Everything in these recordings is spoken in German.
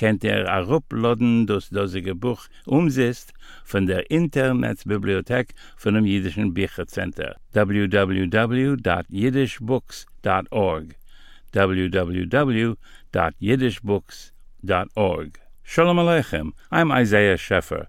kennt er arupladen das dasige buch umsetzt von der internetbibliothek von dem jidischen bichercenter www.jidishbooks.org www.jidishbooks.org shalom aleichem i'm isaiah scheffer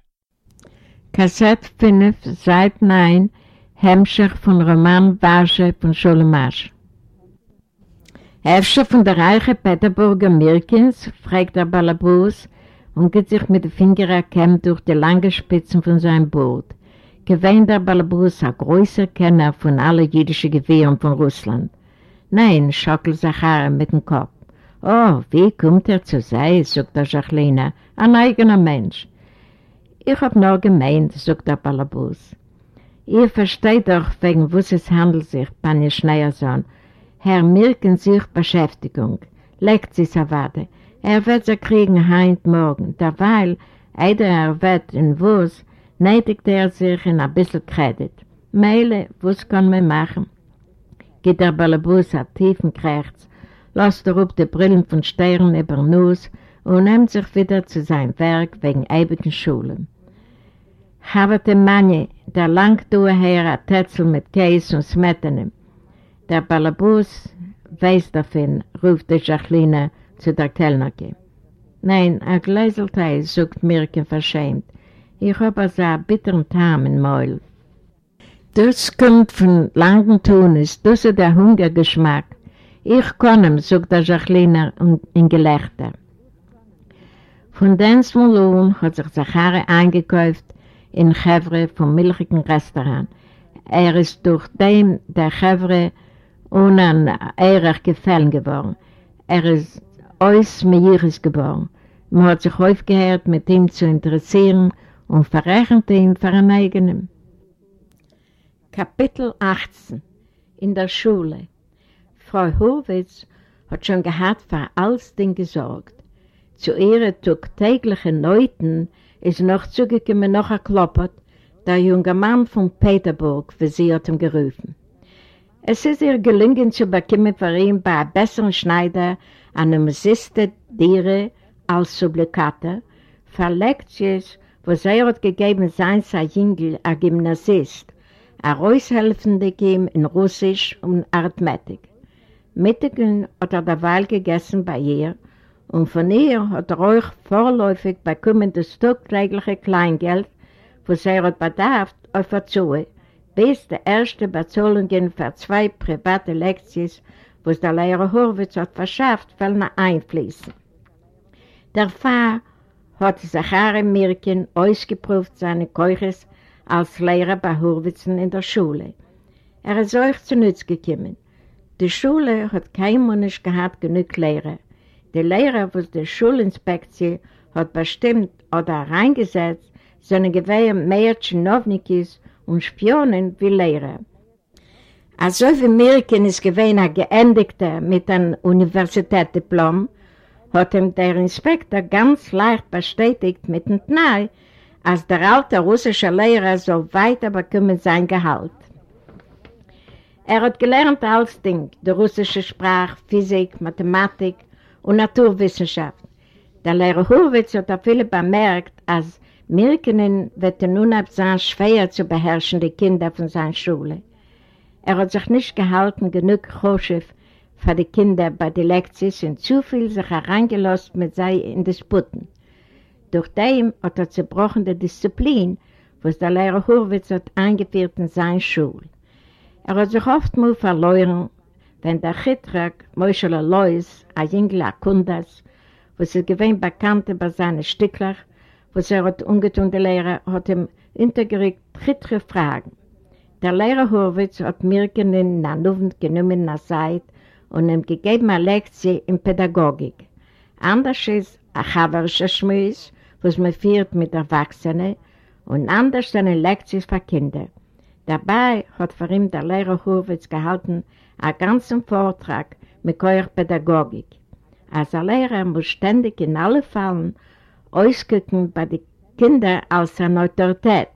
Kassett 5, Seit 9, Hemmschicht von Roman Wasche von Scholemasch. Hefscher von der reiche Peterburger Mirkins, fragt der Balabus und geht sich mit den Fingern erkämmt durch die langen Spitzen von seinem Boot. Gewähnt der Balabus ein größer Kenner von allen jüdischen Gewehren von Russland. Nein, schockelt Zachar mit dem Kopf. Oh, wie kommt er zu sein, sagt der Jacqueline, ein eigener Mensch. Ich hab nur gemeint, sagt der Balabus. Ihr versteht doch, wegen was es handelt sich, Panje Schneiersohn. Herr Mirken sich Beschäftigung. Legt sie Savade. Er wird sie kriegen heint morgen. Derweil, eider er wird in was, nötigt er sich in ein bisschen Kredit. Meile, was kann man machen? Geht der Balabus auf tiefen Krächz, lässt er up die Brillen von Sternen über Nuss und nimmt sich wieder zu seinem Werk wegen ewigen Schulen. Havete Manje, der langt du her a Tetzel mit Käse und Smettenem. Der Balabus weiß davon, ruft die Jacqueline zu der Kellnerke. Nein, a Gleiseltei, sagt Mirken verschämt. Ich hab also einen bitteren Tarm im Mäul. Das kommt von langen Tunis, das ist der Hungergeschmack. Ich kann ihm, sagt der Jacqueline in Gelächter. Von Densmolon hat sich Zachare eingekauft in Chevre vom milchigen Restaurant. Er ist durch dem der Chevre Ehrech gefallen geworden. Er ist aus Meiris geboren. Man hat sich häufig gehört, mit ihm zu interessieren und verrechnet ihn für einen eigenen. Kapitel 18 In der Schule Frau Hurwitz hat schon gehabt für alles Ding gesorgt. Zu ihrer täglichen Neuten ist noch zugekommen noch ein Kloppert, der junge Mann von Peterburg, wie sie hat ihm gerufen. Es ist ihr gelungen zu bekommen für ihn bei einem besseren Schneider eine Musiste Diere als Supplikate, verlegt sie es, wo sie hat gegeben sein sein Jüngel, ein Gymnasist, ein Reushelfende ihm in Russisch und Arithmetik. Mittagen hat er derweil gegessen bei ihr und von ihr hat er euch vorläufig bekommen das tagtägliche Kleingeld, was er hat bedarf, auf der Zuhe, bis die erste Bezahlungen für zwei private Lektionen, was der Lehrer Horwitz hat verschafft, wollen einfließen. Der Pfarr hat Zachary Mirkin ausgeprüft seine Keuches als Lehrer bei Horwitzen in der Schule. Er ist euch zu Nütz gekommen. Die Schule hat kein Mensch gehabt genug Lehrer. Die Lehrer, was die Schulinspektion hat bestimmt oder reingesetzt, sind gewähren mehr Tschernownikis und Spionen wie Lehrer. Also wie Mirken ist gewähnt ein Geendigter mit einem Universitätsdiplom, hat ihm der Inspektor ganz leicht bestätigt mit dem Tnei, als der alte russische Lehrer so weiter bekommen sein Gehalt. Er hat gelernt alles Ding, die russische Sprache, Physik, Mathematik und Naturwissenschaft. Der Lehrer Hurwitz hat auch viele bemerkt, als Mirkenen wird er nun ab sein schwer zu beherrschen, die Kinder von seiner Schule. Er hat sich nicht gehalten, genug Choschef für die Kinder bei den Lektions und zu viel sich hereingelost mit sei in Disputen. Durch dem hat er zerbrochen die Disziplin, was der Lehrer Hurwitz hat eingeführt in seiner Schule. Er hat sich oft mal verloren, wenn der Chitrak, Moschele Lois, ein Jüngel Akundas, wo sie gewähnt bekannt über seine Stückler, wo sie hat ungetun, der Lehrer, hat ihm hintergeregt chitre Fragen. Der Lehrer Horwitz hat Mirken in Nanuvend genommen nach Seite und ihm gegeben eine Lektion in Pädagogik. Anders ist ein chavarischer Schmiss, was man führt mit Erwachsenen, und anders eine Lektion für Kinder. Dabei hat für ihn der Lehrer Horwitz gehalten einen ganzen Vortrag mit eurer Pädagogik. Als ein Lehrer muss ständig in alle Fällen ausgucken bei den Kindern als seine Autorität.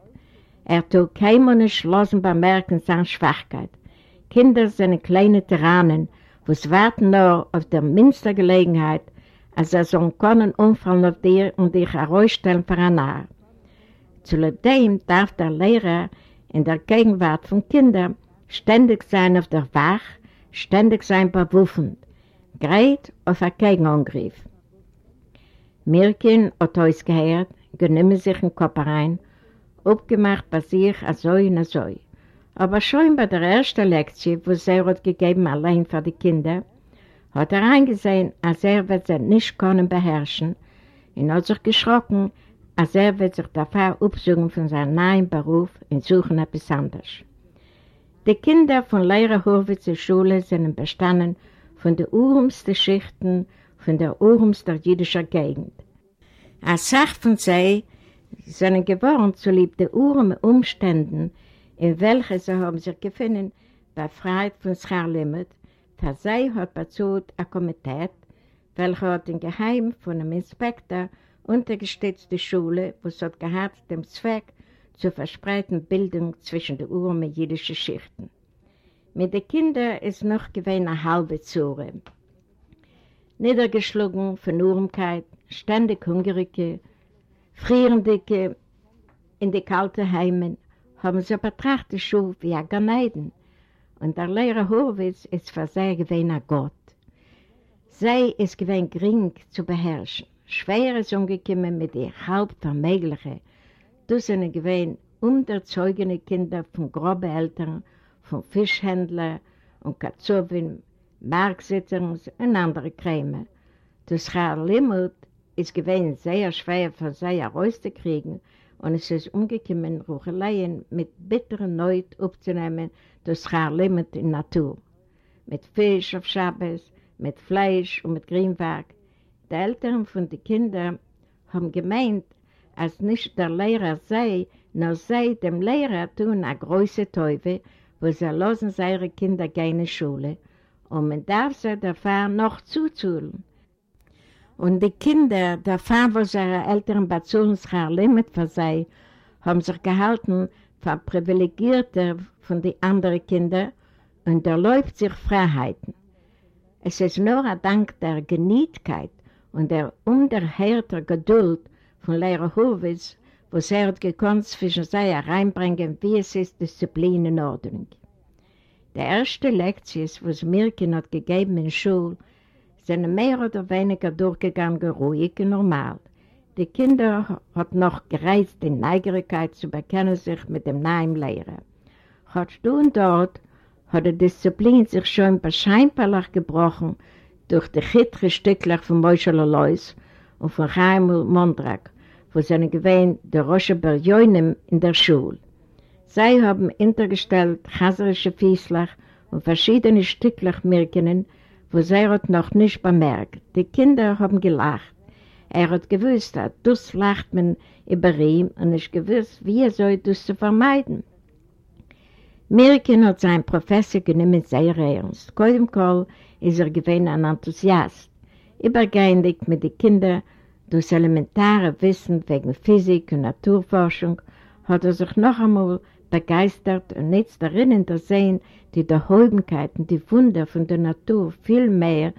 Er tut keinem entschlossen bemerken seine Schwachkeit. Kinder sind kleine Tyrannen, wo es warten nur auf der minste Gelegenheit, als er so können umfallen auf dir und dich herausstellen für ein Narr. Zudem darf der Lehrer in der Gegenwart von Kindern ständig sein auf der Wach, ständig sein bewaffnet, gerät auf einen Gegenangriff. Mirkin hat uns gehört, genommen sich den Kopf rein, abgemacht bei sich als so und so. Aber schon bei der ersten Lektion, wo sie hat gegeben allein für die Kinder, hat er eingesehen, als er wird sie nicht können beherrschen und hat sich geschrocken, als er wird sich dafür aufsuchen von seinem neuen Beruf und suchen etwas anderes. Die Kinder von Lehrer Horwitzer Schule sind bestanden von den urumsten Schichten von der urumsten jüdischen Gegend. Als Sach von sie sind geworden zu lieb der urmen Umständen, in welchen sie haben sich gefunden, befreit von Scharlimit, da sie hat bezahlt ein Komitee, welcher hat im Geheim von einem Inspektor untergestützt die Schule, wo es hat gehabt dem Zweck, zur verspreiten Bildung zwischen den urmen jüdischen Schichten. Mit den Kindern ist noch gewesen eine halbe Zure. Niedergeschlagen von Urmkeit, ständig Hungrige, Frierendicke in die kalten Heimen, haben sie betrachtet schon wie ein Ganeiden. Und der Lehrer Horwitz ist für sie gewesen ein Gott. Sie ist gewesen gering zu beherrschen. Schwer ist umgekommen mit den halbvermöglichen, Das sind gewesen unterzeugene Kinder von groben Eltern, von Fischhändlern und Katzowin, Marksitzern und andere Krämer. Das Limit ist gewesen sehr schwer für sie herauszukriegen und es ist umgekommen, Rucheleien mit bitteren Neut aufzunehmen, das Limit in Natur. Mit Fisch auf Schabbos, mit Fleisch und mit Grünwerk. Die Eltern von den Kindern haben gemeint, als nicht der Lehrer sei, nur sei dem Lehrer tun eine große Teufel, wo sie lassen seine Kinder die Schule und man darf sie dafür noch zuzuholen. Und die Kinder, dafür, wo ihre Eltern sich ein Limit für sie, haben sich gehalten für Privilegierte von den anderen Kindern und erläuft sich Freiheiten. Es ist nur ein Dank der Genietkeit und der unerhörten Geduld, von Lehrer Hurwitz, wo er hat gekonnt zwischen sie hereinbringen, wie es ist Disziplin in Ordnung. Die erste Lektion, was Mirkin hat gegeben in der Schule, sind mehr oder weniger durchgegangen, ruhig und normal. Die Kinder hat noch gereizt, die Neugierigkeit zu bekennen sich mit dem neuen Lehrer. Hat du und dort hat die Disziplin sich schon wahrscheinlich gebrochen durch die chitre Stückler von Moschel Lois und von Chaim Mondrak, wo seine gewähnt der Rosche Berjoinem in der Schule. Sie haben hintergestellt chaserische Fiesler und verschiedene Stücklach Mirkenen, wo sie hat noch nicht bemerkt. Die Kinder haben gelacht. Er hat gewusst, dass das lacht man über ihn und nicht gewusst, wie er soll das zu vermeiden. Mirken hat sein Professor genommen sehr ernst. Koidem Kohl ist er gewesen ein Enthusiast. Übergehend mit den Kindern durch elementare Wissen wegen Physik und Naturforschung hat er sich noch einmal begeistert und jetzt darin sehen die Erhäubenkeiten, die Wunder von der Natur viel mehr,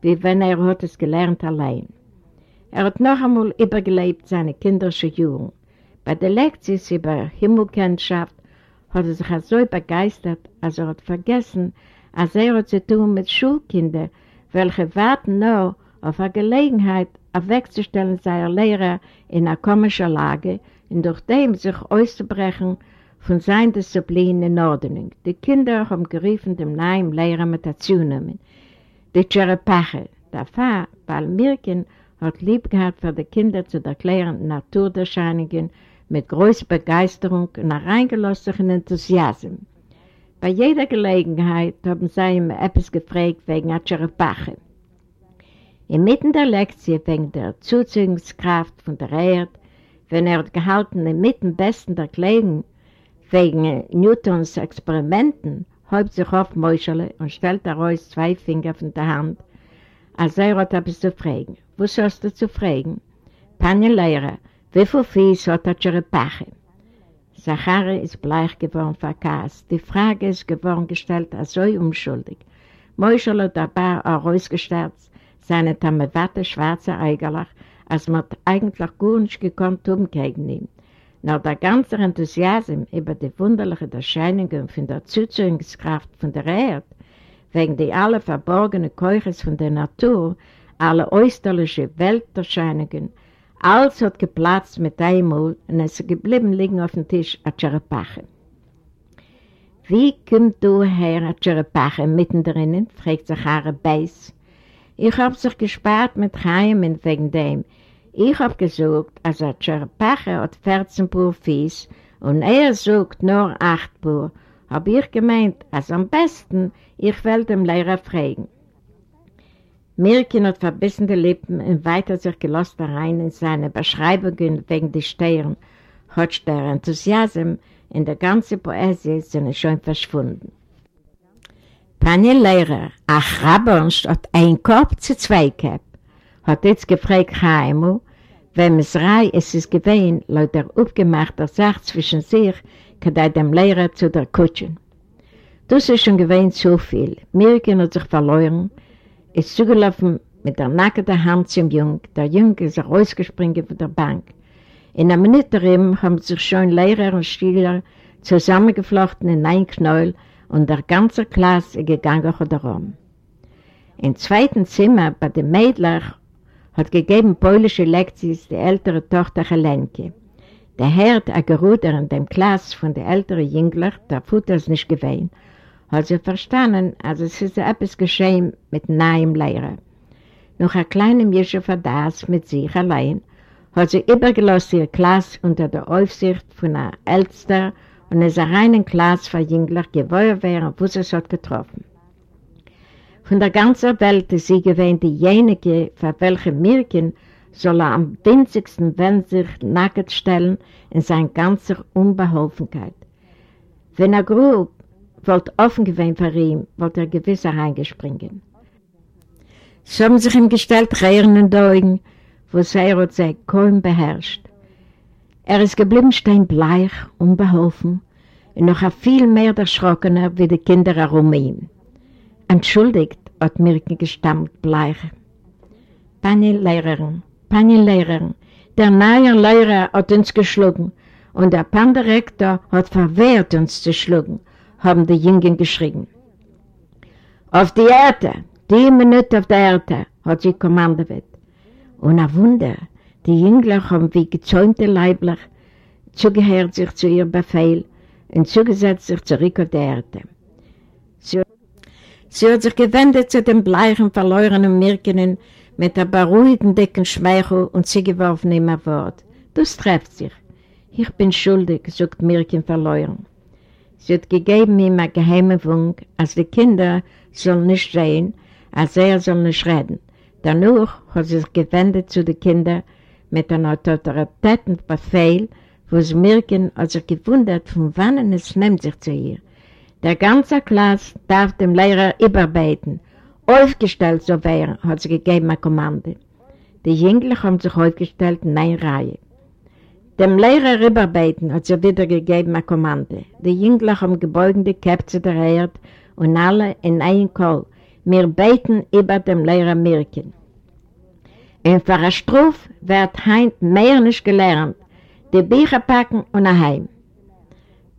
wie wenn er hat es gelernt allein. Er hat noch einmal übergelebt seine kinderische Jugend. Bei der Lektion über Himmelkennschaft hat er sich so begeistert, als er hat vergessen, als er hat zu tun mit Schulkindern, welche warten nur auf eine Gelegenheit, wegzustellen seiner Lehrer in einer komischen Lage und durch dem sich auszubrechen von seiner Disziplin in Ordnung. Die Kinder haben gerufen dem neuen Lehrer mit dazu nehmen. Die Cherepache, der Pfarr, weil Mirken hat lieb gehabt für die Kinder zu erklären Naturerscheinungen mit großer Begeisterung und reingelassenen Enthusiasmus. Bei jeder Gelegenheit haben sie ihm etwas gefragt wegen der Cherepache. Inmitten der Lektion wegen der Zuziehungskraft von der Erde, wenn er gehalten inmitten besten der Klägen wegen Newtons Experimenten, häupt sich auf Mäuschele und stellt daraus zwei Finger von der Hand, als er hat etwas zu fragen. Was hast du zu fragen? Panje Lehrer, wie viel Fies hat er Cherepache? Zachari ist bleich geworden verkast. Die Frage ist geworden gestellt als so unschuldig. Mäuschele dabei auch rausgestellt, seine Tamewatte schwarze Eigerlach, als man eigentlich gut nicht gekonnt haben gegen ihn. Nach der ganzen Enthusiasm über die wunderlichen Erscheinungen von der Zuzugskraft von der Erde, wegen die alle verborgenen Keuches von der Natur, alle äußerlichen Welterscheinungen, alles hat geplatzt mit einmal und es ist geblieben liegen auf dem Tisch a Cherepache. Wie kommt du her, a Cherepache, mitten drinnen? fragt sich Haare Beiß. Ich hab sich gespart mit Heimen wegen dem. Ich hab gesagt, als ein Cherepache hat 14 Pur Fies und er sagt nur 8 Pur, hab ich gemeint, als am besten, ich will dem Lehrer fragen. Mirkin hat verbissene Lippen und weiter sich gelost rein in seine Beschreibungen wegen der Steuern, hat der Enthusiasm in der ganzen Poesie sind schon verschwunden. Pani Lehrer, ach Rabon statt ein Kopf zu zwei Köpf, hat jetzt gefragt Chaimu, wenn es rei es ist gewesen, laut der aufgemachte Sache zwischen sich, kann er dem Lehrer zu der Kutschen. Das ist schon gewesen zu viel. Mirken hat sich verloren, ist zugelaufen mit der nackten Hand zum Jung. Der Jung ist rausgesprungen von der Bank. In einer Minute haben sich schon Lehrer und Schüler zusammengeflochten in ein Knäuel und der ganze Klasse gegangen darum. Im zweiten Zimmer bei den Mädchen hat gegeben polnische Lektions die ältere Tochter Helenke. Der Herr, der Geruder in dem Klass von der älteren Jüngler, der Futter ist nicht gewesen, hat sie verstanden, als es ist etwas geschehen mit neuem Lehrer. Noch ein kleiner Mischer das mit sich allein, hat sie übergelassen ihre Klasse unter der Aufsicht von einer Älster und es eine reine Klasse von Jüngler geworden wäre, wo sie es hat getroffen. Von der ganzen Welt ist sie gewähnt diejenige, für welche Mirken soll er am winzigsten wenn sich nackt stellen in seiner ganzen Unbeholfenkeit. Wenn er grub, wollte offen gewesen für ihn, wollte er gewiss reingespringen. So haben sich ihm gestellt rehrenden Augen, wo sie hat sich kaum beherrscht. Er ist geblieben stehen bleich, unbeholfen und noch viel mehr erschrockener wie die Kinder herum ihm. Entschuldigt, hat Mirke gestammt bleich. Pani Lehrerin, Pani Lehrerin, der neue Lehrer hat uns geschlagen und der Pandirektor hat verwehrt uns zu schlagen, haben die Jungen geschrien. Auf die Erde, die Minute auf der Erde, hat sie kommandiert. Und ein Wunder, die Jüngler haben wie gezäumte Leibler zugehört sich zu ihrem Befehl und zugesetzt sich zurück auf die Erde. Sie, sie hat sich gewendet zu den bleichen, verlorenen Mirkenen mit einem beruhigenden, dicken Schmeichel und sie geworfen ihm ein Wort. Das trefft sich. Ich bin schuldig, sagt Mirken verloren. Sie hat gegeben ihm eine geheime Wunk, als die Kinder sollen nicht sehen, als er soll nicht reden. Danach hat sie sich gewendet zu den Kindern mit einem autoritäten Befehl, wo sie merken, als sich gewundert, von wann es nimmt sich zu ihr. Der ganze Klasse darf dem Lehrer überbeten. Aufgestellt so wäre, hat sie gegeben eine Kommande. Die Jüngler haben sich aufgestellt in eine Reihe. Dem Lehrer rüberbeten hat sie wieder gegeben eine Kommande. Die Jüngler haben gebeugende Käpze der Erde und alle in einen Kohl. Wir beten über dem Lehrer Mirken. Eine Strophe wird heint mehr nicht gelernt. Die Bücher packen und nach Heim.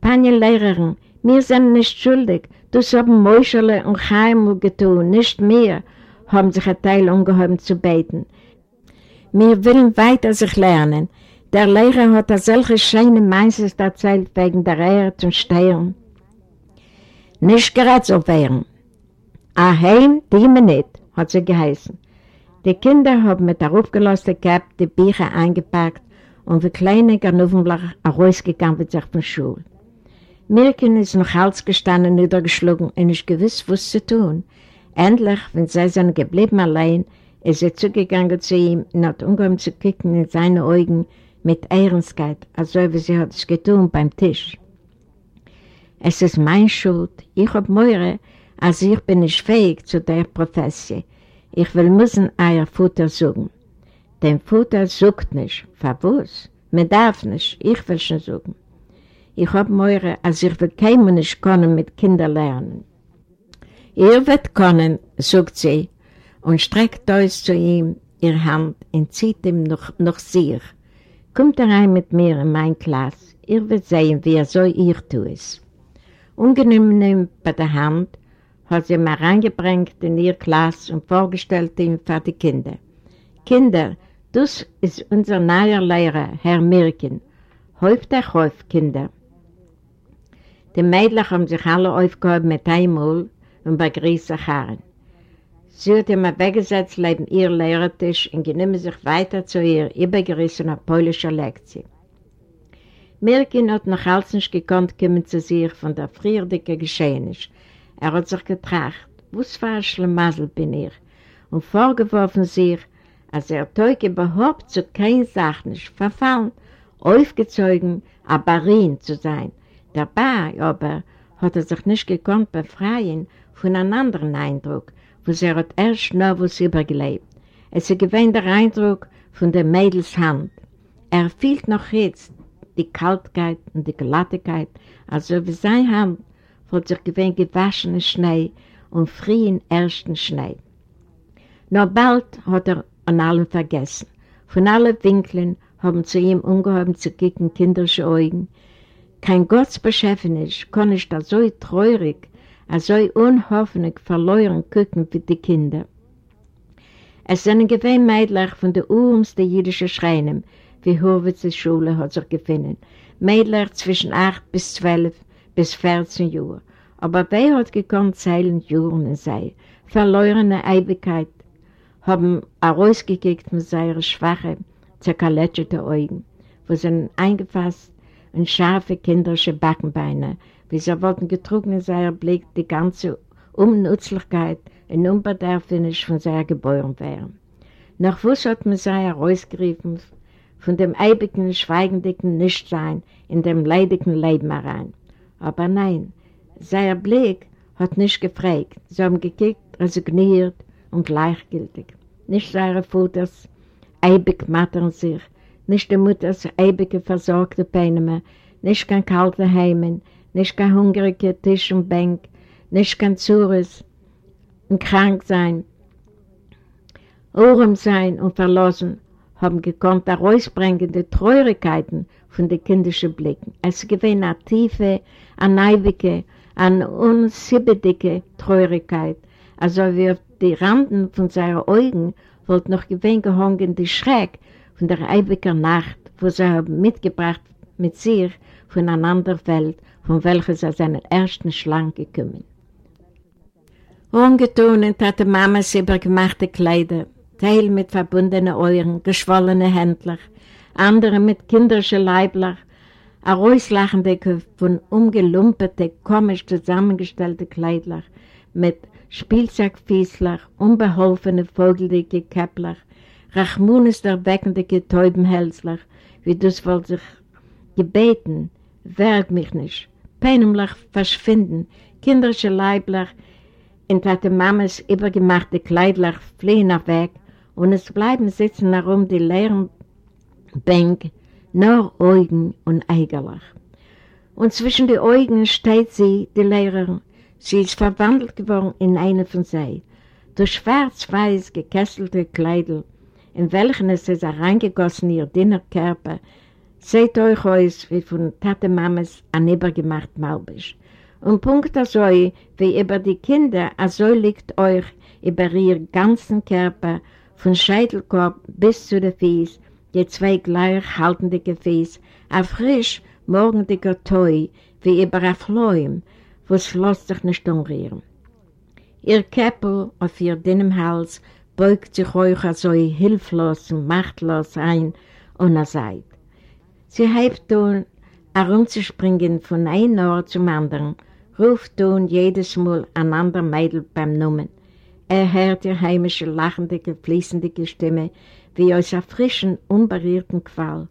Panie Lehrerin, wir sind nicht schuldig. Das haben Mäuscherle und Chaimel getan, nicht mehr, haben sich ein Teil ungehoben zu beten. Wir wollen weiter sich lernen. Der Lehrer hat solche schöne Meinses erzählt wegen der Erde und Stern. Nicht gerade so wären. Aheim, die mir nicht, hat sie geheißen. Die Kinder haben mit der aufgelassenen Cap die Bücher eingepackt und wie kleine Ganovenblach rausgegangen wird sich von Schule. Mirken ist noch Hals gestanden, niedergeschlagen und nicht gewiss, was zu tun. Endlich, wenn sie sind geblieben allein, ist sie zugegangen zu ihm und hat umgehoben zu kicken in seine Augen mit Ehrenskeit, also wie sie hat es getan beim Tisch. Es ist meine Schuld. Ich habe Meure, als ich bin nicht fähig zu der Profession. Ich will müssen euer Futter suchen. Den Futter sucht nicht. Verwus? Man darf nicht. Ich will schon suchen. Ich habe Meure, als ich will keinem nicht können mit Kindern lernen. Ihr wird können, sagt sie, und streckt euch zu ihm ihre Hand und zieht ihm noch, noch sich. Kommt rein mit mir in mein Klasse. Ihr werdet sehen, wie er so ihr tut. Ungenehm bei der Hand hat sie ihn reingebracht in ihr Klasse und vorgestellt ihm für die Kinder. Kinder, das ist unser neuer Lehrer, Herr Mirkin. Häuft euch auf, Kinder. Die Mädchen haben sich alle aufgehoben mit einmal und begrüßt sich Herren. Sie hat immer weggesetzt neben ihr Lehrertisch und genommen sich weiter zu ihr übergerissener polischer Lektion. Mirkin hat noch alles nicht gekonnt kommen zu sich von der frierdicke Geschehnis. Er hat sich getracht, was für ein Schlamassel bin ich, und vorgeworfen sich, als er Teuge überhaupt zu keiner Sache nicht verfallen, aufgezogen, Abarin zu sein. Dabei aber hat er sich nicht gekonnt befreien von einem anderen Eindruck, was er hat erst noch was übergelebt. Es ist gewähnt der Eindruck von der Mädels Hand. Er fühlt noch jetzt die Kaltkeit und die Glattigkeit, also wie seine Hand hat sich gewähnt gewaschene Schnee und frühen ersten Schnee. Noch bald hat er an allem vergessen. Von allen Winkeln haben zu ihm ungehoben zu kicken kinderische Augen. Kein Gottsbeschäftignis kann ich da so treurig, so unhoffentlich verloren gucken wie die Kinder. Es sind gewähnt Mädchen von der urmsten jüdischen Schreinen, wie Hurwitzes Schule hat sich gefunden. Mädchen zwischen 8 bis 12 bis 14 Jahre. Aber wer hat gekonnt zeilen Juren sei? Verlorene Eibigkeit haben herausgekickt mit seinen schwachen, zerkaletscheten Augen, wo sie eingefasst und scharfe kinderische Backenbeine, wie sie wollten getrunken in seiner Blick die ganze Unnützlichkeit und Unbedarfnis von seiner geboren wären. Nach was hat man sie herausgerufen von dem eibigen, schweigendigen Nichtsein in dem leidigen Leben herein. Aber nein, sein Blick hat nicht gefragt. Sie haben gekickt, resigniert und gleichgültig. Nicht seine Futters, eibig mattern sich, nicht die Mutters eibige versorgte Peine nicht kein kalter Heimen, nicht kein hungriger Tisch und Bank, nicht kein Zures und krank sein, Ohren sein und verlassen, haben gekonnt herausbringen die Traurigkeiten von den kindischen Blicken. Es gewinnt eine tiefe, eine neibige, eine unsiebendige Traurigkeit, also wie auf die Randen von seinen Augen wollte noch gewinnt gehangen die Schreck von der ewigen Nacht, wo sie haben mitgebracht mit sich von einer anderen Welt, von welcher sie seinen ersten Schlang gekommen. Ungetunend hatte Mama sie übergemachte Kleider, Teil mit verbundenen Euren, geschwollene Händler, andere mit kinderischen Leibler, ein auslachende von umgelumpete, komisch zusammengestellte Kleidler, mit Spielzeugfiesler, unbeholfene vogelige Käppler, Rachmunis der weckende Täubenhälsler, wie das wohl sich gebeten, werg mich nicht, peinumlach verschwinden, kinderische Leibler, in Tate Mamas übergemachte Kleidler fliehen nach weg, und es bleiben sitzen herum die leeren Bänke, nur Augen und Eigerlach. Und zwischen den Augen steht sie, die Lehrerin. Sie ist verwandelt geworden in eine von sie. Durch schwarz-weiß gekesselte Kleidel, in welchen es ist reingegossen ihr dünner Körper, seht euch aus wie von Tate Mames an übergemacht Malbisch. Und Punkt so, wie über die Kinder, so liegt euch über ihr ganzen Körper von Scheitelkorb bis zu den Fies, die zwei gleich haltende Gefäß, ein frisch, morgendiger Toi, wie über ein Fläum, wo es lässt sich nicht umrühren. Ihr Käppel auf ihr dünnem Hals beugt sich euch so hilflos und machtlos ein und er seid. Sie hebt nun herumzuspringen von einem Ort zum anderen, ruft nun jedes Mal ein anderer Mädel beim Namen. Er hört ihr heimische, lachende, fließende Stimme, wie aus einer frischen, unberührten Qual.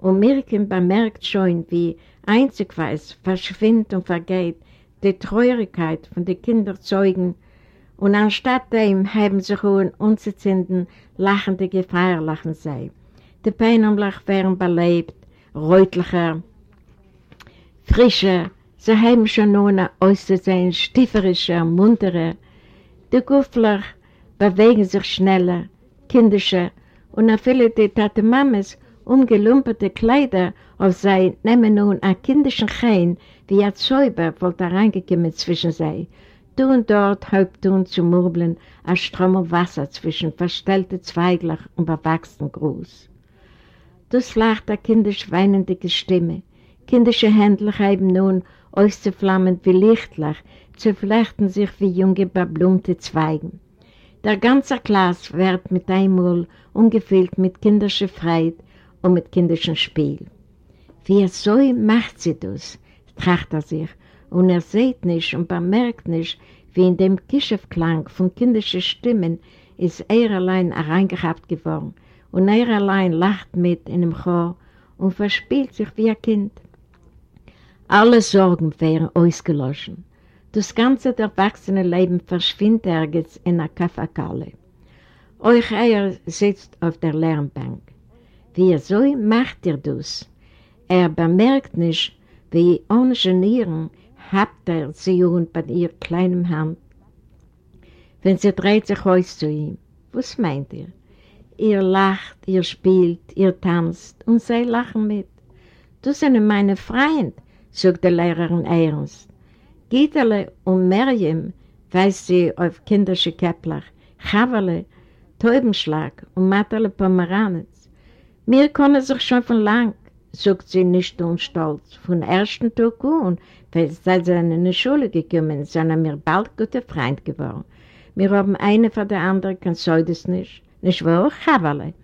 Und Mirken bemerkt schon, wie einzig weiß, verschwindet und vergeht die Treurigkeit von den Kinderzeugen und anstatt dem haben sich hohen unzuzünden, lachende Gefeierlachen sei. Die Peinumlach wären belebt, reutlicher, frischer, sie haben schon nun auszusehen, stifferischer, munterer. Die Guffler bewegen sich schneller, kindischer und viele die Tate Mames umgelumperte Kleider auf sei nehmen nun einen kindischen Chein, wie ein Zäuber wollte reingekommen zwischen sei. Du und dort Hauptun zu murbeln, ein Strom Wasser zwischen verstellte Zweiglach und bewachsenen Gruß. Das lacht der kindisch weinende Stimme. Kindische Händler haben nun auszuflammen wie Lichtlach, zu flechten sich wie junge beblumte Zweigen. Der ganze Klass wird mit einmal ungefüllt mit kindischer Freude und mit kindischem Spiel. Wie er so macht sie das, tracht er sich, und er sieht nicht und bemerkt nicht, wie in dem Kischefklang von kindischen Stimmen ist er allein hereingehabt geworden, und er allein lacht mit in dem Chor und verspielt sich wie ein Kind. Alle Sorgen wären ausgelöschen. Das ganze erwachsene Leben verschwindet ergens in einer Kaffeekalle. Euch Eier sitzt auf der Lernbank. Wie er so macht ihr das? Er bemerkt nicht, wie ohne Genieren habt er sie bei ihr kleinem Hand. Wenn sie dreht sich aus zu ihm, was meint ihr? Ihr lacht, ihr spielt, ihr tanzt und sie lachen mit. Du sind meine Freund, sagt die Lehrerin ernst. Gitterle und Merjem weist sie auf kindische Kepler, Chavale, Teubenschlag und Matterle Pomeranitz. Mir können sich schon von lang, sagt sie nicht und stolz, von ersten Tag an, weil seit sie in die Schule gekommen sind, wir bald gute Freund geworden. Wir haben eine von der anderen, kann so das nicht. Nicht wahr, Chavale?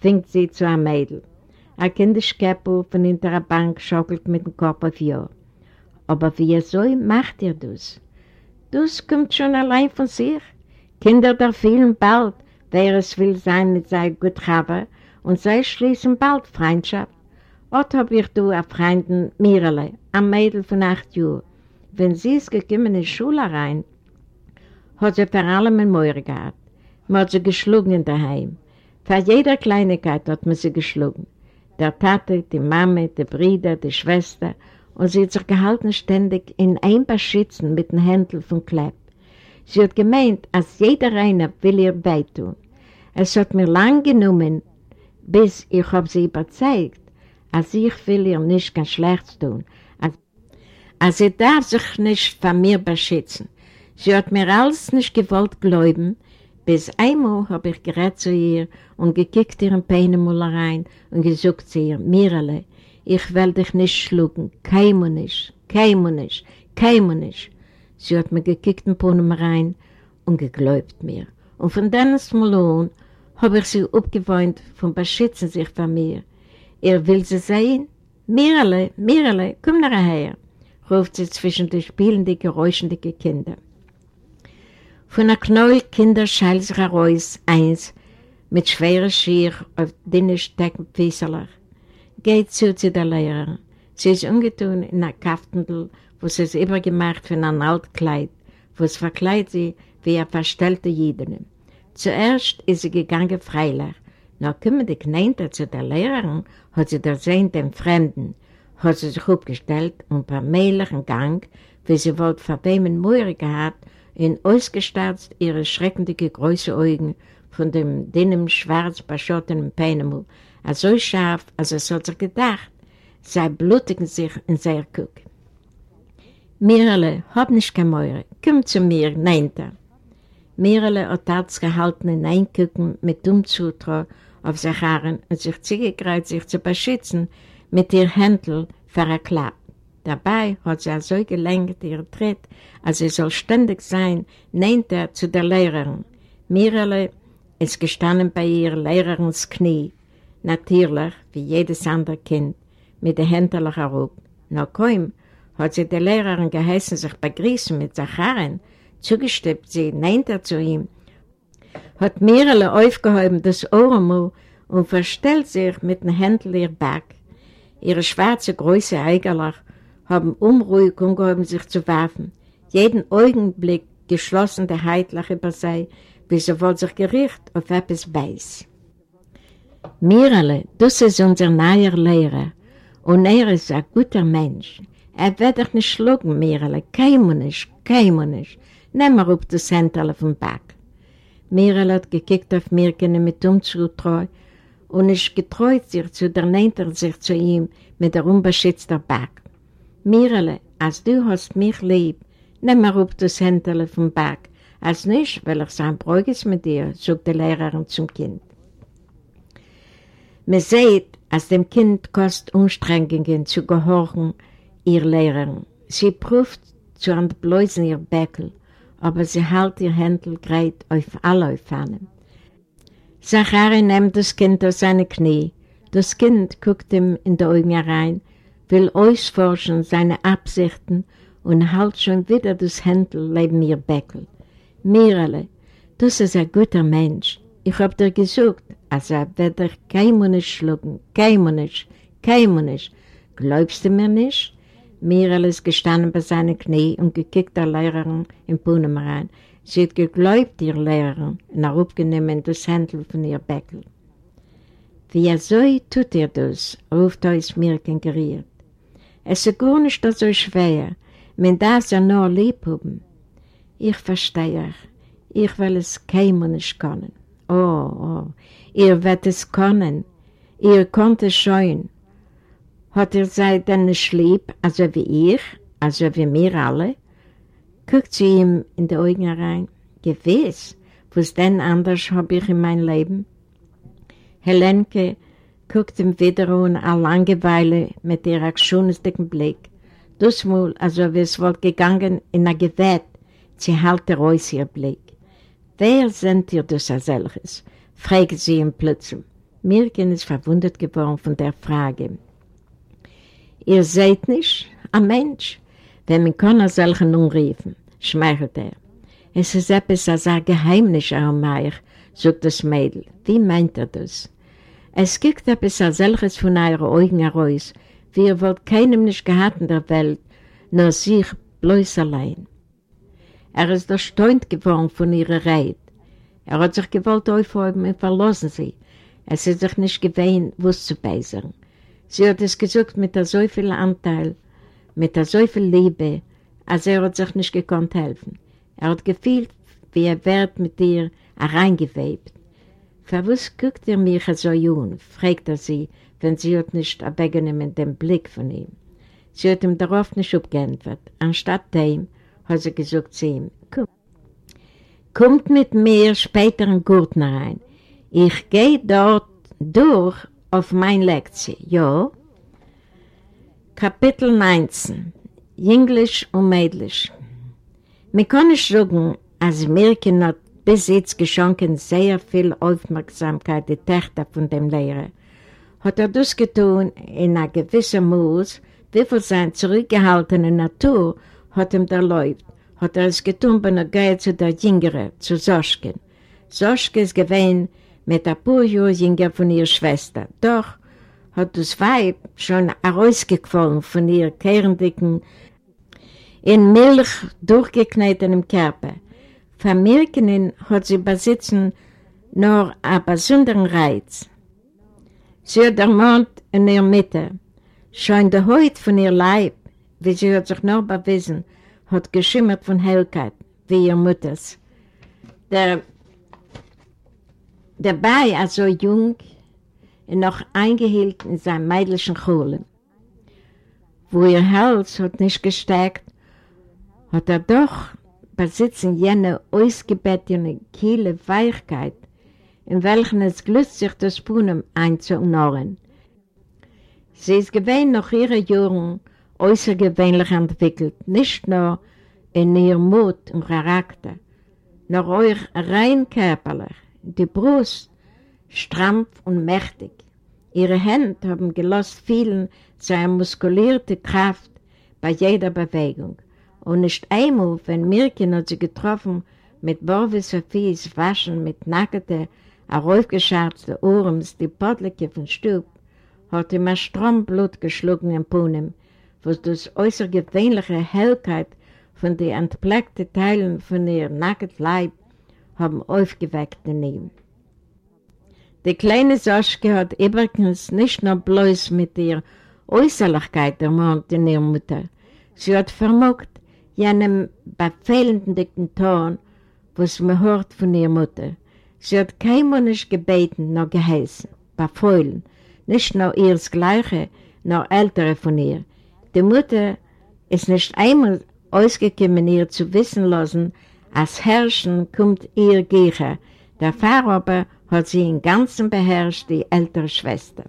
Fängt sie zu einem Mädel. Ein Kinderschkäppel von hinter der Bank schockelt mit dem Kopf auf ihr. Aber wie so macht ihr das? Das kommt schon allein von sich. Kinder da vielen bald, wer es will sein mit seinem Guthaber, und sie schließen bald Freundschaft. Ort hab ich du a Freunden Mirele, a Mädel von acht Jahren. Wenn sie ist gekommen in die Schule rein, hat sie vor allem ein Mäuer gehabt. Man hat sie geschlagen daheim. Für jede Kleinigkeit hat man sie geschlagen. Der Tate, die Mama, die Brüder, die Schwester. Und sie hat sich gehalten ständig in ein paar Schützen mit dem Händel von Klepp. Sie hat gemeint, als jeder einer will ihr beitun. Es hat mir lang genommen, bis ich habe sie überzeugt, als ich will ihr nicht ganz schlecht tun. Als, sie darf sich nicht von mir beschützen. Sie hat mir alles nicht gewollt glauben, bis einmal habe ich gerät zu ihr und gekickt ihren Peinemul rein und gesagt zu ihr, Mirele, ich will dich nicht schlucken, kein und nicht, kein und nicht, kein und nicht. Sie hat mir gekickt in Pohnen rein und geglaubt mir. Und von dann Mal an habe ich sie abgewohnt von beschützen sich von mir. Er will sie sehen? Mirele, Mirele, komm nachher, ruft sie zwischen den spielenden, geräuschenden Kindern. Von der Knoll Kinder scheilt sich heraus, eins, mit schwerer Schier auf dünne Steckenfieserlach. Geht zu zu der Lehrerin. Sie ist ungetun in einer Kaftendl, wo sie es übergemacht von einem Altkleid, wo es verkleidet sie wie eine verstellte Jüdin. Zuerst ist sie gegangen freilich. Nach kümmernde Knäinte zu der Lehrerin hat sie da sehen den Fremden, hat sie sich aufgestellt und per mählichen Gang, wie sie wohl in Möhre gehabt, in ausgestatzt ihre schreckliche große Augen von dem dünnen, schwarz beschottenen Peinemul, so scharf, als es hat sich gedacht, sei blutigen sich in seiner Kuck. Mirele, hab nicht kein Meure, komm zu mir, neint er. Mirele hat Arzt gehalten in Einkucken mit Dummzutrau auf sich Haaren und sich zugekreut, sich zu beschützen mit ihr Händel verklappt. Dabei hat sie so gelenkt ihr Tritt, als sie soll ständig sein, nehmt er zu der Lehrerin. Mirele ist gestanden bei ihr Lehrerins Knie, natürlich, wie jedes andere Kind, mit den Händen herup. Noch kaum hat sie der Lehrerin geheißen, sich begrüßen mit Zacharin, zugestippt sie, nehmt er zu ihm, hat Mirele aufgehoben das Ohrmul und verstellt sich mit den Händen ihr Back. Ihre schwarze, große Eigerlach haben unruhig umgehoben, sich zu werfen. Jeden Augenblick geschlossen der Heitlach über sie, wie sie wohl sich gericht auf etwas weiß. Mirele, das ist unser neuer Lehrer und er ist ein guter Mensch. Er wird dich nicht schlucken, Mirele, kein nicht, kein nicht. Nimm mal auf das auf den Back. Mirele hat gekickt auf Mirkene mit Umzutreu und ist getreut sich zu der Nehter sich zu ihm mit der unbeschützten Back. Mirele, als du hast mich lieb, nimm mal auf das Händel vom Back. Als nicht, weil ich sein Bräugis mit dir, sagt die Lehrerin zum Kind. Man sieht, als dem Kind kostet Anstrengungen zu gehorchen, ihr Lehrerin. Sie prüft zu entblößen ihr Beckel, aber sie hält ihr Händel greit auf alle Pfannen. Zachari nimmt das Kind auf seine Knie. Das Kind guckt ihm in die Augen herein, will ausforschen seine Absichten und hält schon wieder das Händel neben ihr Beckel. Mirele, das ist ein guter Mensch. Ich hab dir gesagt, als er wird dich kein Mensch schlucken, kein Mensch, kein Mensch. Glaubst du mir nicht? Mirele ist gestanden bei seinen Knie und gekickt der Lehrerin im Puhnen rein. Sie hat geglaubt, ihr Lehrerin, und er aufgenommen das Händel von ihr Beckel. Wie er so tut ihr das, ruft euch Mirken geriert. Es ist gar nicht so schwer, man darf ja nur lieb haben. Ich verstehe euch, ich will es keinem nicht können. Oh, oh, ihr werdet es können, ihr könnt es schon. Hat ihr seid denn nicht lieb, also wie ich, also wie wir alle? Guckt sie ihm in die Augen rein. Gewiss, was denn anders habe ich in meinem Leben? Helenke guckt ihm wieder an eine lange Weile mit ihrem schönsten Blick. Das mal, also wie es wohl gegangen in ein Gewett, sie hält er aus ihr Blick. Wer sind ihr das als solches? fragt sie ihm plötzlich. Mirken ist verwundert geworden von der Frage. Ihr seid nicht ein Mensch, wenn man kann als solchen umriefen, schmeichelt er. Es ist etwas als ein Geheimnis an mir, sagt das Mädel. Wie meint er das? Es gibt etwas als solches von euren Augen heraus, wie ihr wollt keinem nicht gehabt in der Welt, nur sich bloß allein. Er ist erstaunt geworden von ihrer Reit. Er hat sich gewollt aufhäuben und verlassen sie. Es ist sich nicht gewähnt, was zu beißen. Sie hat es gesagt mit so viel Anteil, mit so viel Liebe, als er hat sich nicht gekonnt helfen. Er hat gefühlt, wie er wird mit ihr hereingewebt. Was guckt ihr mich so jung? fragt er sie, wenn sie hat nicht abgenommen den Blick von ihm. Sie hat ihm darauf nicht abgeantwortet. Anstatt dem hat sie gesagt zu ihm, komm. Kommt mit mir später in Gurten rein. Ich gehe dort durch auf meine Lektion, ja? Kapitel 19 Jünglisch und Mädlich Man kann nicht sagen, als Mirken hat bis jetzt geschenkt sehr viel Aufmerksamkeit die Töchter von dem Lehrer. Hat er das getan in einer gewissen Maß, wie viel seine zurückgehaltene Natur hat ihm erlaubt, hat er es getan, wenn er geht zu der Jüngere, zu Soschken. Soschke ist gewesen mit paar Jahren jünger von ihrer Schwester. Doch hat das Weib schon herausgefallen von ihr kerndicken, in Milch durchgeknetenem Körper. Vermerken hat sie besitzen nur einen besonderen Reiz. Sie hat der Mond in ihrer Mitte. Schon der Haut von ihr Leib, wie sie hat sich noch bewiesen, hat geschimmert von Hellkeit, wie ihr Mutters. Der dabei also jung und noch eingehielt in seinem meidlichen Kohle. Wo ihr Hals hat nicht gesteckt, hat er doch besitzen jene ausgebettene Kiele Weichkeit, in welchen es glückt sich das Puhnen einzunohren. Sie ist gewähnt nach ihren Jahren äußergewöhnlich entwickelt, nicht nur in ihrem Mut und Charakter, noch euch rein körperlich, die Brust strampf und mächtig. Ihre Hände haben gelost vielen seine muskulierte Kraft bei jeder Bewegung. Und nicht einmal, wenn Mirkin hat sie getroffen, mit Borbis Fies waschen, mit nackten, aufgeschärzten Ohren, die Podlecke von Stub, hat ihm ein Stromblut geschlagen im Punem, was das äußergewöhnliche Hellkeit von den entpleckten Teilen von ihr nackten Leib haben aufgeweckt in ihm. Die kleine Soschke hat übrigens nicht nur bloß mit ihr Äußerlichkeit ermahnt in ihrer Mutter. Sie hat vermogt jenem befehlenden dicken Ton, was man hört von ihrer Mutter. Sie hat keinem nicht gebeten, noch geheißen, befeuillen, nicht nur ihres Gleiche, noch ältere von ihr. Die Mutter ist nicht einmal ausgekommen, ihr zu wissen lassen, als Herrschen kommt ihr Gecher. Der Pfarrer aber hat sie im Ganzen beherrscht, die ältere Schwester.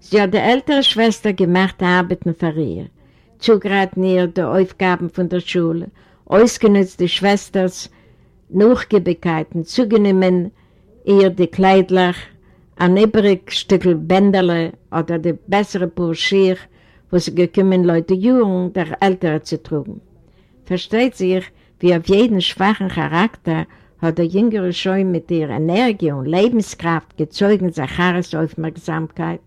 Sie hat die ältere Schwester gemacht Arbeiten für ihr, zugeraten ihr die Aufgaben von der Schule, ausgenutzt die Schwesters Nachgiebigkeiten, zugenommen ihr die Kleidler, ein übrig Stückel Bänderle oder die bessere Burschier, wo sie gekommen Leute Jungen der Ältere zu trugen. Versteht sich, wie auf jeden schwachen Charakter hat der jüngere schon mit ihrer Energie und Lebenskraft gezeugt Zacharis Aufmerksamkeit.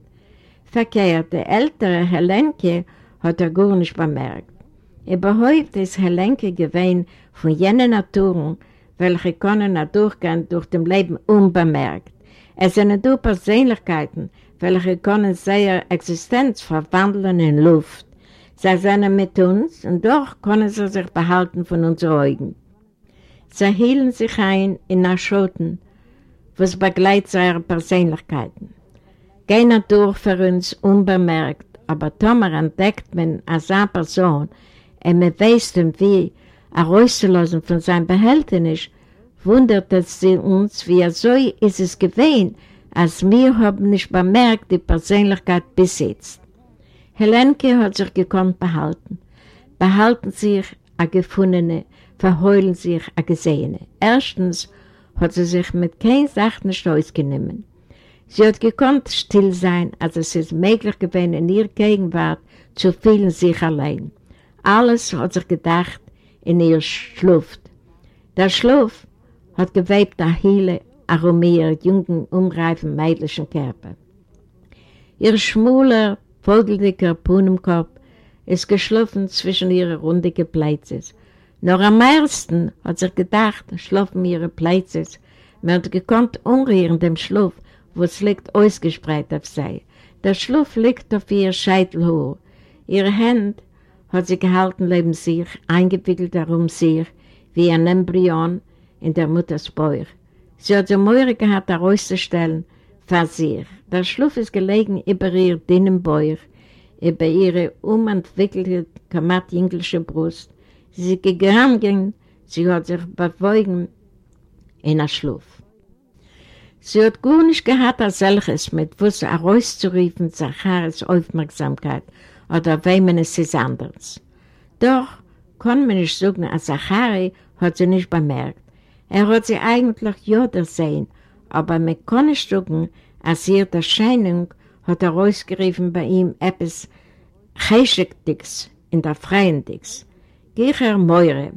Verkehrt, der ältere Helenke hat er gar nicht bemerkt. Überhaupt ist Helenke gewesen von jenen Naturen, welche können durchgehen durch dem Leben unbemerkt. Es sind nur Persönlichkeiten, welche können seine Existenz verwandeln in Luft. Sie sind mit uns und doch können sie sich behalten von unseren Augen. Sie hielen sich ein in Aschoten, was begleitet seine Persönlichkeiten. Keiner durch für uns unbemerkt, aber Tomer entdeckt man als eine Person und man weiß wie er rauszulassen von seinem Behältnis, wundert es sie uns, wie er so ist es gewesen, als wir haben nicht bemerkt, die Persönlichkeit besitzt. Helenke hat sich gekonnt behalten. Behalten sich a Gefundene, verheulen sich a Gesehene. Erstens hat sie sich mit kein Sachen nicht ausgenommen. Sie hat gekonnt still sein, als es ist möglich gewesen, in ihrer Gegenwart zu fühlen sich allein. Alles hat sich gedacht in ihr Schluft. Der Schluft hat gewebt nach Hiele, aromiert jungen, unreifen, mädlichen Körper. Ihr schmuler, vogeldicker Puhnenkopf ist geschlafen zwischen ihren rundigen Plätzes. Nur am meisten hat sich gedacht, schlafen ihre Plätzes. Man hat gekonnt umrühren dem Schlaf, wo es liegt ausgespreit auf sie. Der Schlaf liegt auf ihr Scheitelhohr. Ihre Hände hat sie gehalten neben sich, eingewickelt darum sich, wie ein Embryon in der Mutters Bauch. Sie hat so Möhre gehabt, herauszustellen, für sich. Der Schluff ist gelegen über ihr dünnen Bauch, über ihre umentwickelte, kamat-jüngliche Brust. Sie ist gegangen, sie hat sich bewogen in der Schluff. Sie hat gar nicht gehabt als solches, mit was herauszuriefen, Zacharis Aufmerksamkeit oder wem es ist anders. Doch kann man nicht sagen, als Zachari hat sie nicht bemerkt. Er hat sie eigentlich ja gesehen, aber nicht sagen, als ihre Erscheinung hat er rausgerufen bei ihm etwas Cheshektiges in der Freiendigs. Gicher Meure.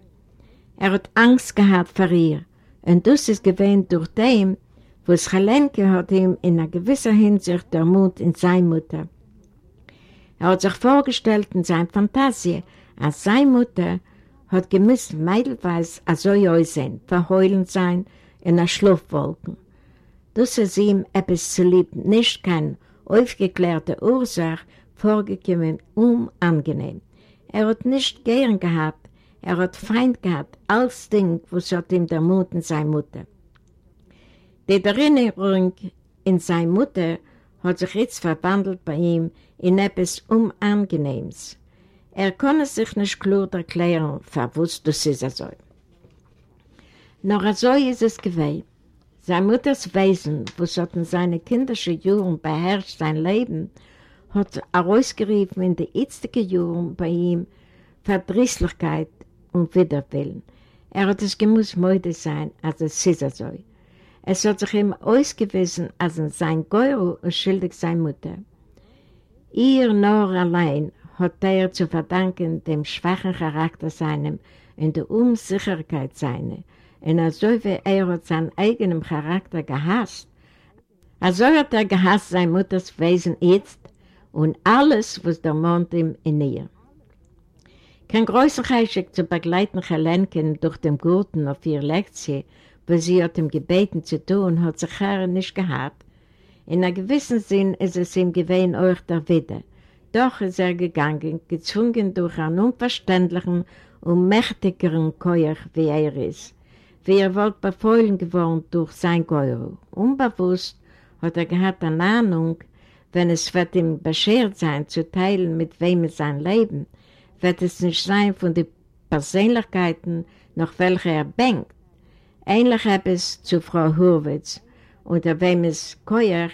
Er hat Angst gehabt vor ihr und das ist gewähnt durch dem, was Helenke hat ihm in einer gewissen Hinsicht der Mut in seine Mutter. Er hat sich vorgestellt in seiner Fantasie, als seine Mutter hat gemisst Meidelweis so aussehen, verheulend sein in der Schlafwolken. Das ist ihm etwas zu lieb, nicht kein aufgeklärte Ursache vorgekommen, unangenehm. Er hat nicht gern gehabt, er hat Feind gehabt, als Ding, was hat ihm der Mut in seine Mutter. Die Erinnerung in seine Mutter hat sich jetzt verwandelt bei ihm in etwas Unangenehmes. Er konnte sich nicht klar erklären, verwusst das ist er so. Noch so ist es gewesen. Sein Mutters Wesen, was hat in seine kindischen beherrscht sein Leben, hat herausgerufen in die letzten Jahren bei ihm Verdrießlichkeit und Widerwillen. Er hat es gemusst müde sein, als es Caesar soll. Es hat sich ihm ausgewiesen, als in sein Geuro schuldig sein Mutter. Ihr nur allein hat er zu verdanken dem schwachen Charakter seinem und der Unsicherheit seiner. Und so wie er hat seinen eigenen Charakter gehasst, also hat er gehasst sein Mutters Wesen jetzt und alles, was der Mond ihm in ihr. Kein größer Geschick zu begleiten Helenken durch den Gurten auf ihr Lektie, wo sie hat ihm gebeten zu tun, hat sich Herr nicht gehabt. In einem gewissen Sinn ist es ihm gewesen euch der Wider. Doch ist er gegangen, gezwungen durch einen unverständlichen und mächtigeren Keuer, wie er ist. Wie er wollte befeuillen geworden durch sein Geuro. Unbewusst hat er gehabt eine Ahnung, wenn es wird ihm beschert sein, zu teilen, mit wem es sein Leben, wird es nicht sein von den Persönlichkeiten, nach welcher er bängt. Ähnlich habe es zu Frau Hurwitz, unter wem es Keuer,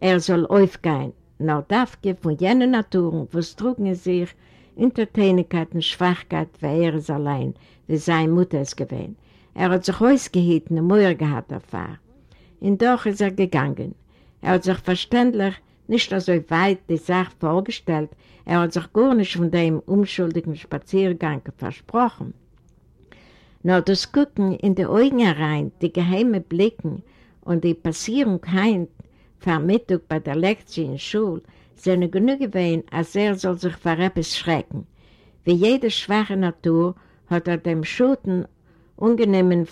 er soll aufgehen, darf von jenen Naturen, was trugen sich Entertainigkeit und Schwachkeit, weil er es allein, wie seine Mutter es gewesen. Er hat sich ausgehitten und Mühe gehabt erfahren. Und doch ist er gegangen. Er hat sich verständlich nicht so weit die Sache vorgestellt, er hat sich gar nicht von dem unschuldigen Spaziergang versprochen. Nur das Gucken in die Augen herein, die geheimen Blicken und die Passierung Vermittag bei der Lektion in Schule sind genug gewesen, als er soll sich vor etwas schrecken. Wie jede schwache Natur hat er dem Schuten ungenehmen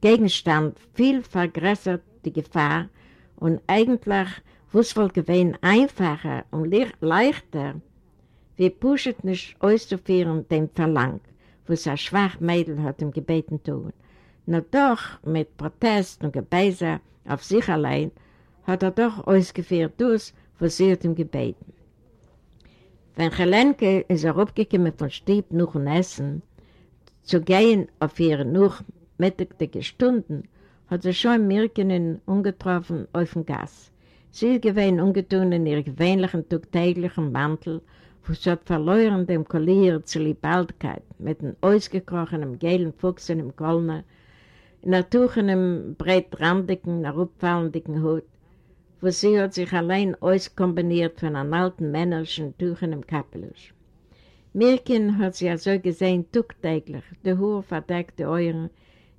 Gegenstand viel vergrößert die Gefahr und eigentlich was wohl gewesen einfacher und leichter, wie Puschet nicht auszuführen dem Verlang was ein schwach Mädel hat ihm gebeten tun. Nur doch mit Protest und Gebeiser auf sich allein hat er doch ausgeführt das, was sie hat ihm gebeten. Wenn Helenke ist er aufgekommen von Stieb nach dem Essen, zu gehen auf ihre noch mittagige Stunden, hat sie schon Mirkenen ungetroffen auf dem Gas. Sie ist gewesen ungetun in ihrem gewöhnlichen, tagtäglichen Mantel was hat verloren dem Kollier zur Liebaldkeit mit einem ausgekrochenen gelben Fuchs in dem Kölner, in einer tuchenem, breitrandigen, herabfallendigen Hut, wo sie hat sich allein auskombiniert von einem alten männerischen tuchenem Kapelusch. Mirkin hat sie also gesehen, tugtäglich, die hohe verdeckte Euren,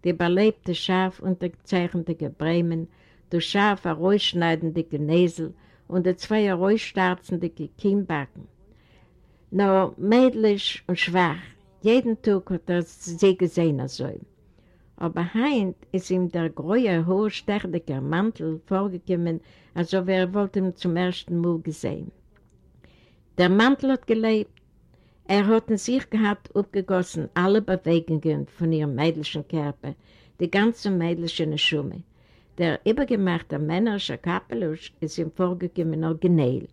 die belebte scharf untergezeichnete Gebremen, die scharf herausschneidende Genäsel und die zwei herausstarzende Kinnbacken nur mädlich und schwach. Jeden Tag hat er sie gesehen also. Aber heint ist ihm der große, hohe, stärdige Mantel vorgekommen, als ob er ihn zum ersten Mal gesehen. Der Mantel hat gelebt. Er hat in sich gehabt, aufgegossen, alle Bewegungen von ihrem mädlichen Körper, die ganze mädliche Schumme. Der übergemachte männerische Kapelusch ist ihm vorgekommen originell.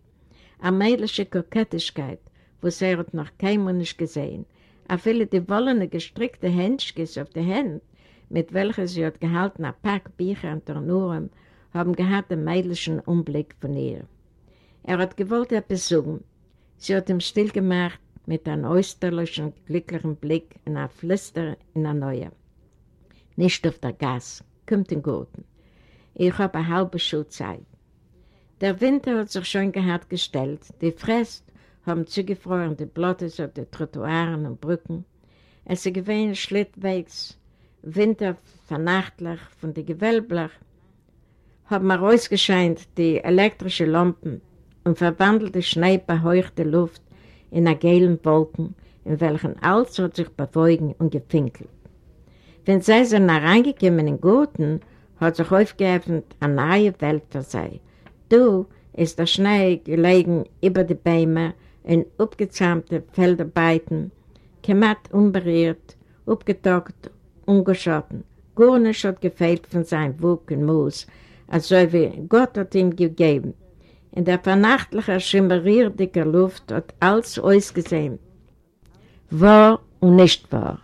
Eine mädliche Kokettigkeit, was er noch keinmal nicht gesehen. A viele die wollene gestrickte Händschkes auf die Hände, mit welcher sie hat gehalten ein Pack Bücher unter Nurem, haben gehabt einen mädlichen Umblick von ihr. Er hat gewollt etwas sagen. Sie hat ihm still gemacht mit einem österlichen, glücklichen Blick in ein Flüster in ein Neue. Nicht auf der Gas, kommt in Gurten. Ich habe eine halbe Schulzeit. Der Winter hat sich schon gehabt gestellt, die Frist haben zugefroren die Blottes auf den Trottoiren und Brücken. Es ist gewesen schlittwegs, Winter vernachtlich von den Gewölblach, haben herausgescheint die elektrischen Lampen und verwandelte Schnee beheuchte Luft in einer gelben Wolken, in welchen alles hat sich bewogen und gefinkelt. Wenn sie sind reingekommen in Gurten, hat sich aufgeöffnet eine neue Welt für sie. Du ist der Schnee gelegen über die Bäume in abgezahmte Felderbeiten, kemat unberührt, abgetockt, ungeschotten. Gar nicht hat gefehlt von seinem Wuck und Moos, als wie Gott hat ihm gegeben. In der vernachtlichen, schimmerierdigen Luft hat alles ausgesehen. Wahr und nicht wahr.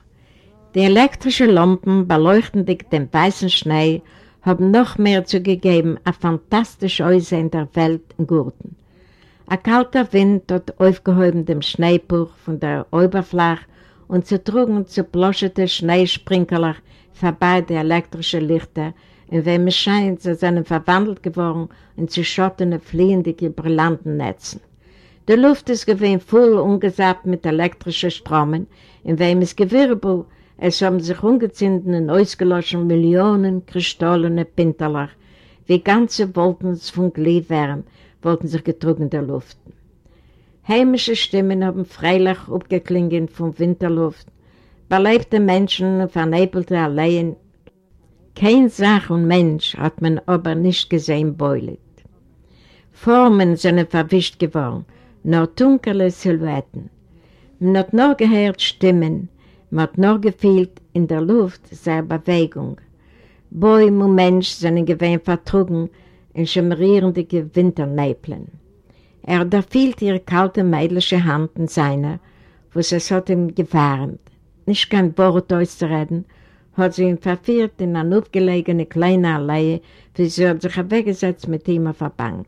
Die elektrischen Lampen beleuchten den weißen Schnee, haben noch mehr zugegeben, ein fantastisch Aussehen der Welt in Gurten. Ein kalter Wind hat aufgehoben dem Schneebuch von der Oberfläche und zertrugen zu bloschete Schneesprinkler vorbei die elektrischen Lichter, in wem es scheint, sie sind verwandelt geworden in zu schottene, fliehende, brillanten Netzen. Die Luft ist gewesen voll ungesappt mit elektrischen Strömen, in wem es Gewirbel, es haben sich ungezündet und ausgelöscht Millionen kristallene Pinterlach, wie ganze Wolken von Glühwärme wollten sich getrunken in der Luft. Heimische Stimmen haben freilich abgeklingelt vom Winterluft, belebte Menschen und vernebelte Alleen. Kein Sach und Mensch hat man aber nicht gesehen beulet. Formen sind verwischt geworden, nur dunkle Silhouetten. Man hat nur gehört Stimmen, man hat nur gefühlt in der Luft seine Bewegung. Bäume und Mensch sind gewähnt vertrugen in schimmerierende Winternäpeln. Er da fiel ihre kalte mädliche Hand in seine, wo es hat ihm gewärmt. Nicht kein Wort auszureden, hat sie ihn verführt in eine aufgelegene kleine Allee, wie sie hat sich weggesetzt mit ihm auf der Bank.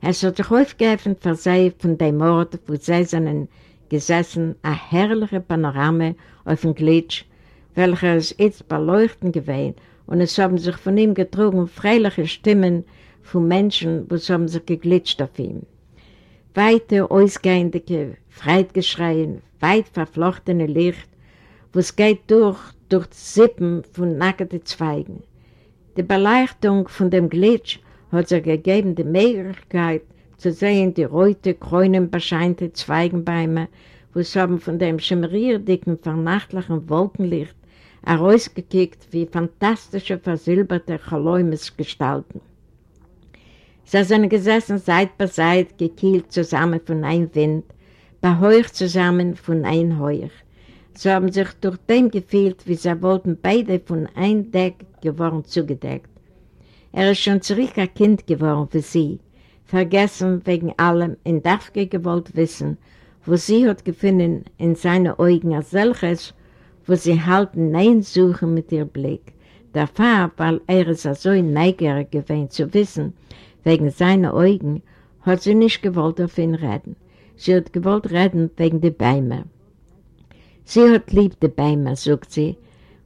Es hat sich aufgeöffnet für sie von dem Ort, wo sie sind gesessen, ein herrlicher Panorama auf dem Glitsch, welcher es jetzt beleuchten gewesen und es haben sich von ihm getrogen freiliche Stimmen von Menschen, die haben sich geglitscht auf ihm. Weite, ausgehende Freitgeschreien, weit verflochtene Licht, wo es geht durch, durch die Sippen von nackten Zweigen. Die Beleuchtung von dem Glitsch hat sich gegeben die Möglichkeit zu sehen, die rote, kräunenbescheinte Zweigenbäume, wo es haben von dem schimmerierdicken, vernachtlichen Wolkenlicht herausgekickt wie fantastische, versilberte Chaläumesgestalten. Sie sind gesessen Seit bei Seit, gekielt zusammen von einem Wind, beheucht zusammen von einem Heuch. Sie haben sich durch dem gefühlt, wie sie wollten beide von einem Deck geworden zugedeckt. Er ist schon zurück ein Kind geworden für sie, vergessen wegen allem und darf gewollt wissen, wo sie hat gefunden in seinen Augen als solches, wo sie halten Nein suchen mit ihr Blick. Der Pfarr, weil er ist so neugierig gewesen zu wissen, wegen seiner Augen, hat sie nicht gewollt auf ihn reden. Sie hat gewollt reden wegen der Bäume. Sie hat lieb die Bäume, sagt sie,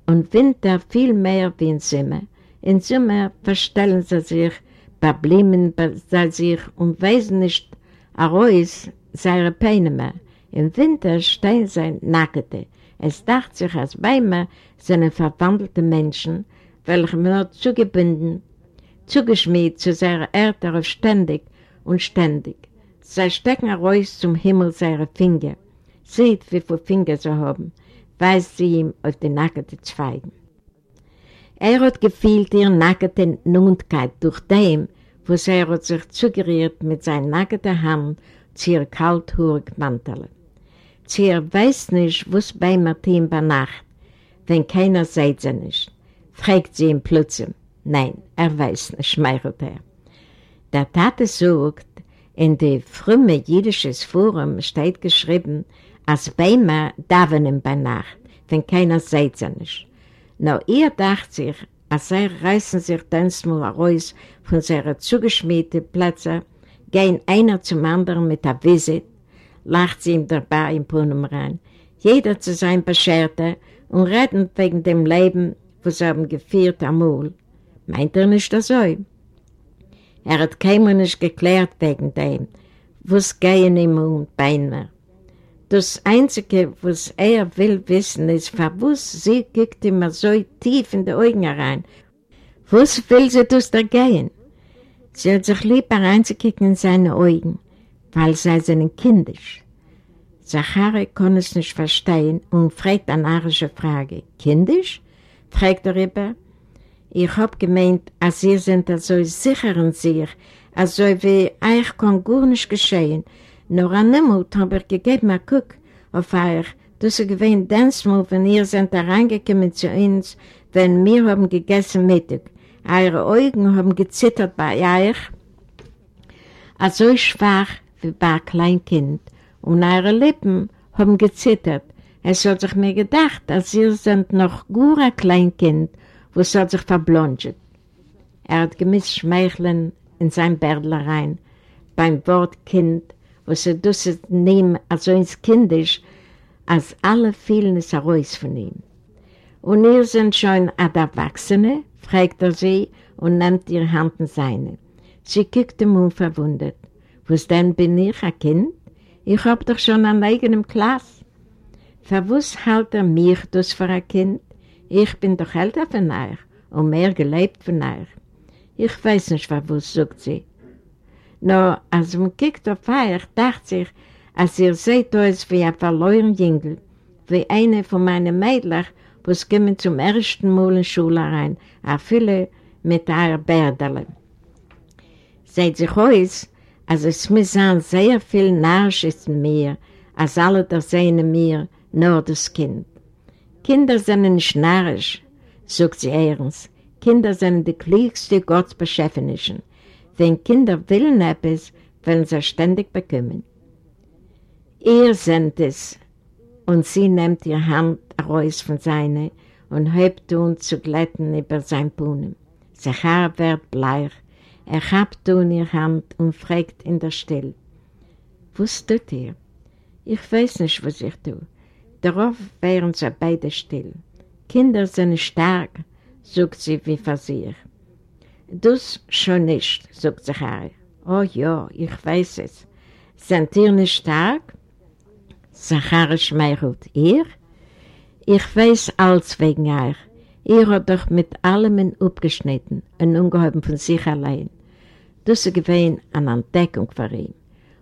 und Winter viel mehr wie in Sommer. In Sommer verstellen sie sich, Probleme bei sich und weisen nicht heraus seine Peine mehr. Im Winter stehen sie nackte. Es dachte sich, als Bäume sind verwandelte Menschen, welche nur zugebunden, zugeschmiert zu seiner Erde auf ständig und ständig. Sie stecken heraus zum Himmel seine Finger. Seht, wie viele Finger sie haben, weist sie ihm auf die nackte Zweigen. Er hat gefühlt ihre nackte Nundkeit durch dem, was er sich zugeriert mit seiner nackten Hand zu ihr kalthurigen Mantel. Sie weiß nicht, was bei Martin bei Nacht, wenn keiner sieht sie nicht. Fragt sie ihn plötzlich. Nein, er weiß nicht, schmeichelt er. Der Tate sagt, in dem frühen jüdischen Forum steht geschrieben, als Beimer davenen bei Nacht, wenn keiner sieht sie nicht. Nur ihr dacht sich, als sie reißen sich mal raus von seinen zugeschmiedeten Plätzen, gehen einer zum anderen mit der Visit, lacht sie ihm dabei im Brunnen rein. Jeder zu sein Bescherte und retten wegen dem Leben, was sie haben geführt amul. Meint er nicht das so? Er hat keinem nicht geklärt wegen dem, was gehen ihm und Beine. Das Einzige, was er will wissen, ist, was sie guckt immer so tief in die Augen rein. Was will sie das da gehen? Sie hat sich lieber reinzukicken in seine Augen weil sie sind kindisch. Zachari kann es nicht verstehen und fragt eine arische Frage. Kindisch? fragt er über. Ich hab gemeint, als Sie sind also sicher in sich, also wie euch kann gar nicht geschehen. Nur an Nimmut hab ich gegeben, mal guck auf euch, dass ihr gewähnt Dance-Move, wenn ihr seid da reingekommen zu uns, wenn wir haben gegessen Mittag. Eure Augen haben gezittert bei euch, also schwach, wie bei einem Kleinkind und ihre Lippen haben gezittert. Es hat sich mir gedacht, als sie sind noch gut ein Kleinkind wo es hat sich verblonget. Er hat gemisst Schmeicheln in sein Bärdlerein, beim Wort Kind, wo sie das nehmen, also ins Kindisch, als alle fielen es heraus von ihm. Und ihr seid schon ein Erwachsene, fragt er sie und nimmt ihre Hand in seine. Sie guckt ihm unverwundert. Was denn bin ich, ein Kind? Ich hab doch schon einen eigenen Klass. Verwus hält er mich das für ein Kind? Ich bin doch älter von euch und mehr gelebt von euch. Ich weiß nicht, verwus, sagt sie. Nur, als man guckt auf euch, dachte sich, als ihr seht euch wie ein verloren Jüngel, wie eine von meinen Mädchen, was kommen zum ersten Mal in die Schule rein, a viele mit einer Bärderle. Seht sich aus, als es mir sein sehr viel Narsch ist in mir, als alle das sehen mir, nur das Kind. Kinder sind nicht narrisch, sagt sie ernst. Kinder sind die klügste Gottsbeschäftigten. Wenn Kinder willen etwas, wollen sie ständig bekommen. Ihr seid es, und sie nimmt ihre Hand raus von seiner und hebt ihn zu glätten über sein Puhnen. Sein Haar wird bleich, er habt in ihre Hand und fragt in der Stille, was tut ihr? Ich weiß nicht, was ich tue. Darauf wären sie beide still. Kinder sind stark, sagt sie wie für sich. Das schon nicht, sagt sie Harry. Oh ja, ich weiß es. Sind ihr nicht stark? Zachary schmeichelt. Ihr? Ich weiß alles wegen euch. Ihr habt doch mit allem abgeschnitten und ungehoben von sich allein. Das ist gewesen eine Entdeckung für ihn.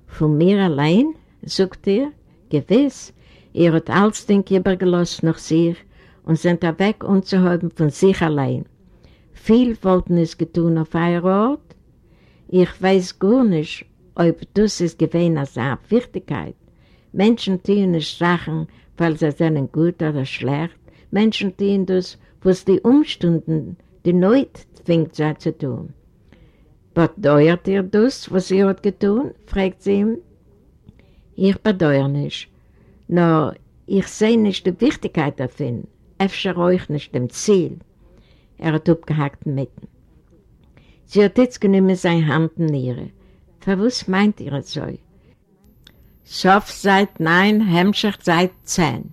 Von mir allein, sagt ihr? Gewiss. Ihr habt alles Ding übergelassen nach sich und sind da weg unzuhalten von sich allein. Viel wollten es getun auf eurer Ort. Ich weiß gar nicht, ob das ist gewesen als eine Wichtigkeit. Menschen tun nicht Sachen, weil sie sind gut oder schlecht. Menschen tun das, was die Umstände, die Not zwingt sie zu tun. Bedeuert ihr das, was sie hat getan? fragt sie ihm. Ich bedeuere nicht. Nur, ich sehe nicht die Wichtigkeit davon. Efter euch nicht dem Ziel. Er hat abgehakt mitten. Sie hat jetzt genommen seine Hand in ihre. Was meint ihr so? Sof seit 9, Hemmschicht seit 10.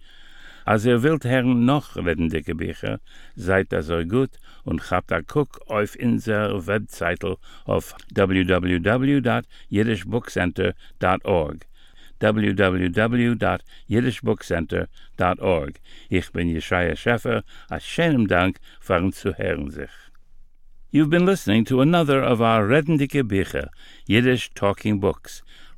Als ihr wilt hern noch redende Gebücher, seid das so gut und habt a guck auf inser Webseite auf www.jiddishbookcenter.org www.jiddishbookcenter.org Ich bin Jeschaya Scheffer, a schönem Dank fahren zu hören sich. You've been listening to another of our Redendike Bücher, Yiddish Talking Books,